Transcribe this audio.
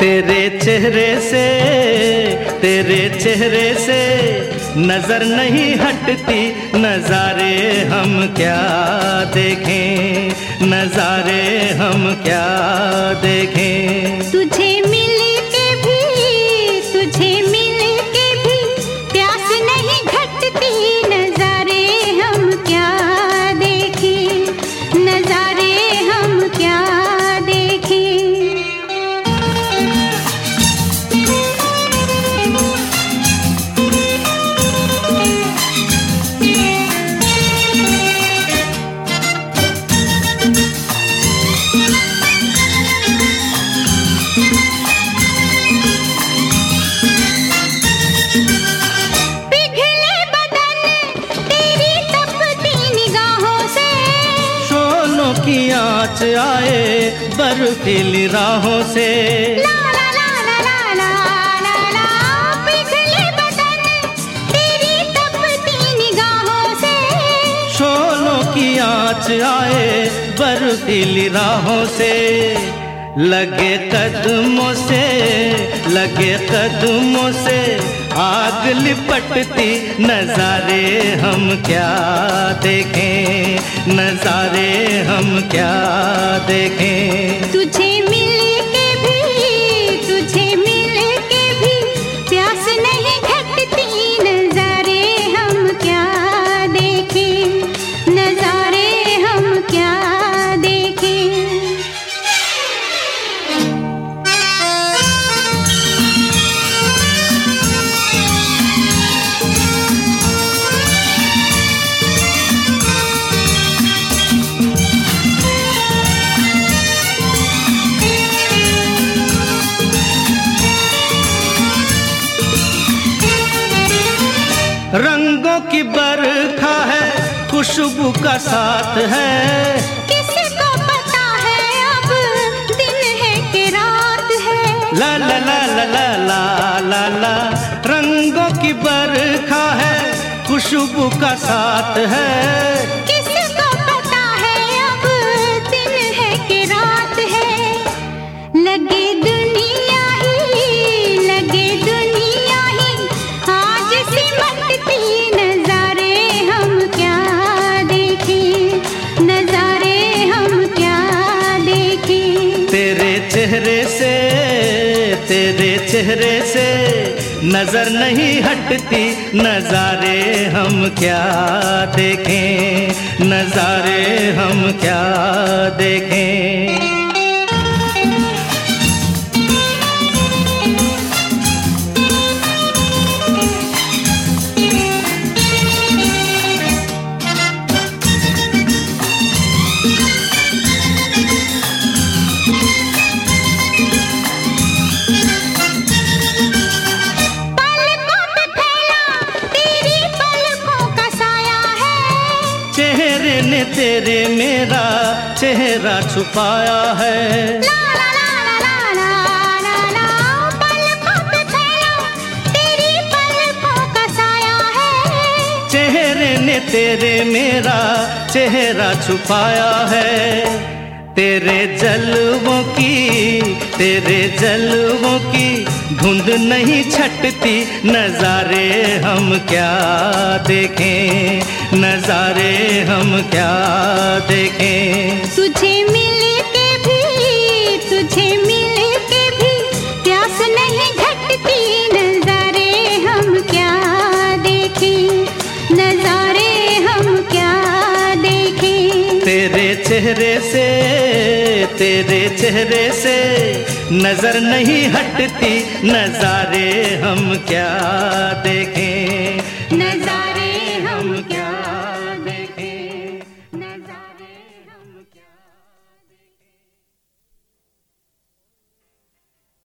तेरे चेहरे से, तेरे चेहरे से नज़र नहीं हटती। नजारे हम क्या देखें? नजारे हम क्या देखें? की आँच आए बर्फीली राहों से। की आँच आए बर्फीली राहों से। लगे कदमों से लगे कदमों से आग लिपटती नजारे हम क्या देखें? नजारे हम क्या देखें? तुझे मिल खुशबू का साथ है। किसको पता है अब दिन है कि रात है। ला ला ला ला ला ला ला ला रंगों की बरखा है खुशबू का साथ है। तेरे चेहरे से नज़र नहीं हटती। नजारे हम क्या देखें? नजारे हम क्या देखें? मैंने तेरे मेरा चेहरा छुपाया है। चेहरे ने तेरे मेरा चेहरा छुपाया है। तेरे जलवों की, तेरे जलवों की धुंध नहीं छटती नजारे हम क्या देखें? नजारे हम क्या देखें? तुझे मिल के भी तुझे मिल के भी प्यास नहीं घटती नजारे हम क्या देखें? नजारे हम क्या देखें? तेरे चेहरे से तेरे चेहरे से नज़र नहीं हटती नजारे हम क्या देखें? नजारे